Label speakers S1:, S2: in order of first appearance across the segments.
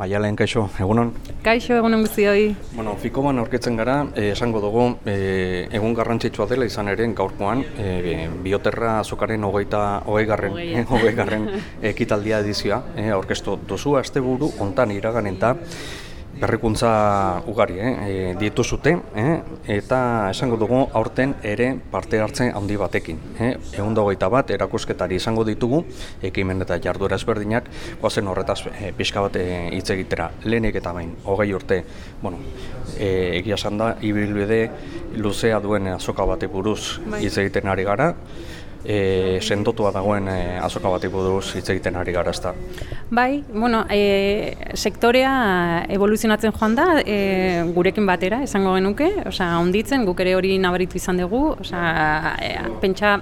S1: Maialen, kaixo, egunon?
S2: Kaixo, egunon guztioi.
S1: Bueno, Fikoban aurkitzen gara, eh, esango dugu, eh, egun garrantzitsua dela izan ere gaurkoan, eh, bioterra azokaren hogeita, hogei garren, hogei garren ekitaldia edizioa, eh, aurkeztu duzu, asteburu hontan iraganen eta berrikuntza ugari eh, e, dietu zute, eh, eta esango dugu aurten ere parte hartzen handi batekin. Eh. Egun dagoita bat, erakusketari izango ditugu, ekimen eta jarduera ezberdinak, guazen horretaz e, pixka bat e, hitz egitera lehenik eta bain, hogei urte, bueno, e, egia da, ibilbide luzea duen azoka bate buruz bai. hitz egiten ari gara, e, sendotua dagoen e, azoka bat buruz hitz egiten ari gara ezta.
S2: Bai, bueno, e, sektorea evoluzionatzen joan da e, gurekin batera, esango genuke, osea, onditzen, guk ere hori nabaritu izan dugu, osea, e, pentsa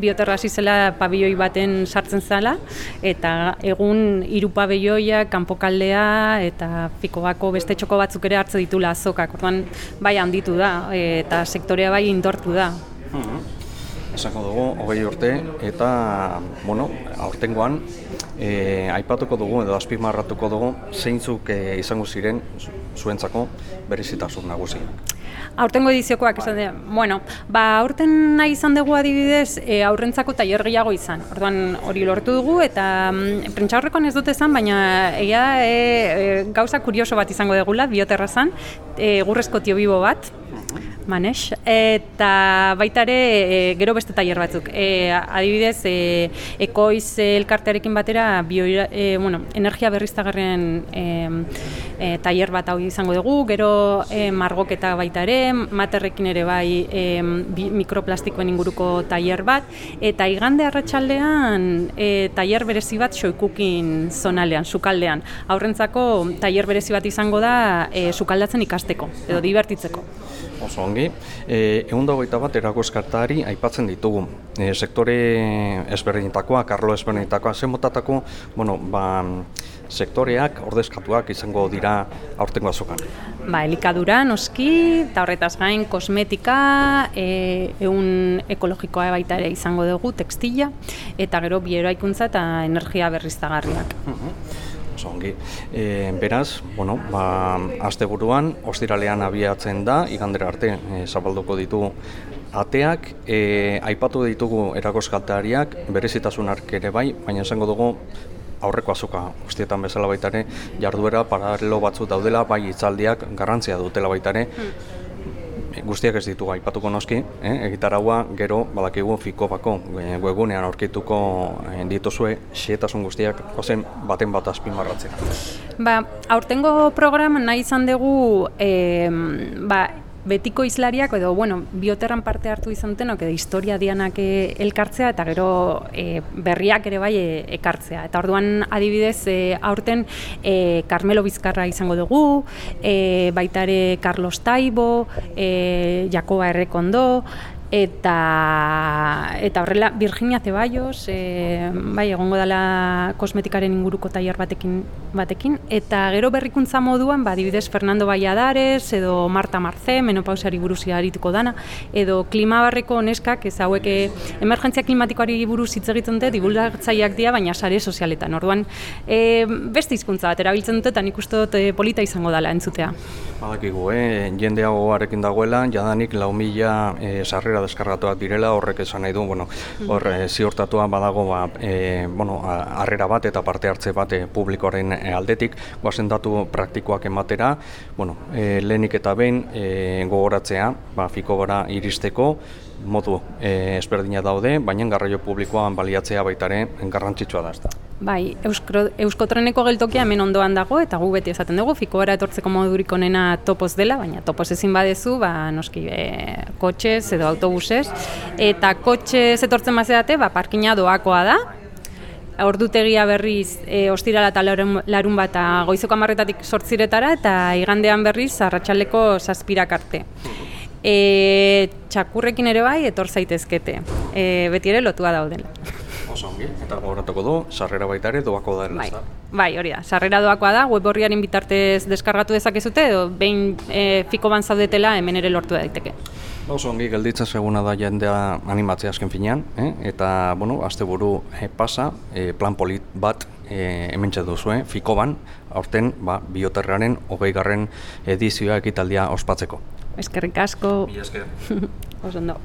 S2: bioterra zela pabioi baten sartzen zala, eta egun hiru pabioiak, kanpokaldea eta fikoako beste txoko batzuk ere hartze ditula azokak, orduan bai handitu da, eta sektorea bai indortu da.
S1: Mm esango dugu, hogei urte, eta, bueno, aurtengoan, e, aipatuko dugu edo azpimarratuko dugu, zeintzuk e, izango ziren zuentzako berezitasun nagusi.
S2: Aurtengo ediziokoak esan dira, bueno, ba, aurten nahi izan dugu adibidez e, aurrentzako tailer gehiago izan. Orduan hori lortu dugu eta mm, prentsa horrekoan ez dut esan, baina egia e, e, gauza kurioso bat izango degula, bioterra zan, e, gurrezko tio bibo bat, Manes, eta baita ere e, gero beste tailer batzuk. E, adibidez, e, ekoiz elkartearekin batera bio, e, bueno, energia berriztagarren e, e, tailer bat hau izango dugu, gero e, margoketa baita ere, materrekin ere bai e, mikroplastikoen inguruko tailer bat, eta igande arratsaldean e, tailer berezi bat xoikukin zonalean, sukaldean. Aurrentzako tailer berezi bat izango da e, sukaldatzen ikasteko, edo divertitzeko
S1: oso ongi. E, egun dagoita bat erakuskartari aipatzen ditugu. E, sektore ezberdinetakoa, karlo ezberdinetakoa, zen motatako, bueno, ba, sektoreak ordezkatuak izango dira aurtengo azokan.
S2: Ba, elikadura, noski, eta horretaz gain, kosmetika, e, egun ekologikoa baita ere izango dugu, tekstila, eta gero bieroaikuntza eta energia berriztagarriak.
S1: Uh ongi. E, beraz, bueno, ba, azte buruan, ostiralean abiatzen da, igandera arte e, zabalduko ditu ateak, e, aipatu ditugu erakoskaltariak, berezitasunak ere bai, baina esango dugu aurreko azoka ustietan bezala baitare, jarduera paralelo batzu daudela, bai itzaldiak garrantzia dutela baitare, hmm guztiak ez ditugu aipatuko noski, eh? egitaragua gero badakigu fiko bako eh, webunean aurkituko eh, dituzue xietasun guztiak ozen baten bat azpimarratzea.
S2: Ba, aurtengo programan nahi izan dugu eh, ba, betiko izlariak edo bueno, bioterran parte hartu izan denok edo historia dianak eh, elkartzea eta gero e, berriak ere bai e, ekartzea. Eta orduan adibidez e, aurten e, Carmelo Bizkarra izango dugu, e, baita ere Carlos Taibo, e, Jakoba Errekondo, eta eta horrela Virginia Ceballos e, bai egongo dela kosmetikaren inguruko tailer batekin batekin. Eta gero berrikuntza moduan ba adibidez Fernando Valladares edo Marta Marce menopausari buruz arituko dana edo klimabarreko neskak ez hauek eh, emergentzia klimatikoari buruz hitz egiten dute divulgatzaileak dira baina sare sozialetan. Orduan e, beste hizkuntza bat erabiltzen dute eta nik uste dut polita izango dela entzutea.
S1: Badakigu, eh, jende hagoarekin dagoela, jadanik lau mila e, sarrera deskargatuak direla, horrek esan nahi du, bueno, hor e, ziurtatua badago ba, e, bueno, harrera bat eta parte hartze bat e, publikoaren aldetik, guazen datu praktikoak ematera, bueno, e, lehenik eta behin e, gogoratzea, ba, fiko gara iristeko, modu e, ezberdina daude, baina garraio publikoan baliatzea baitare garrantzitsua da.
S2: Bai, Euskro, Euskotreneko geltokia hemen ondoan dago eta gu beti esaten dugu fiko gara etortzeko modurik onena topoz dela, baina topoz ezin badezu, ba, noski e, kotxez edo autobusez, eta kotxez etortzen mazeate, ba, parkina doakoa da, ordutegia berriz e, ostirala eta larun, larun bat goizoko amarretatik sortziretara eta igandean berriz arratsaleko zazpirak arte. E, txakurrekin ere bai, etor zaitezkete. E, beti ere lotua daudela.
S1: Oso ongi, eta gogoratuko du, sarrera baita ere doako da.
S2: Bai, bai, hori da, sarrera doakoa da, web horriaren bitartez deskargatu dezakezute, edo behin e, fiko ban zaudetela hemen ere lortu daiteke.
S1: Oso ongi, gelditzen seguna da jendea animatzea azken finean, eh? eta, bueno, azte buru eh, pasa, eh, plan polit bat e, hemen duzue, Fikoban, aurten ba, bioterraren hogei garren edizioa ekitaldia ospatzeko.
S2: Eskerrik asko.
S1: Mi esker.
S2: Oso ondo.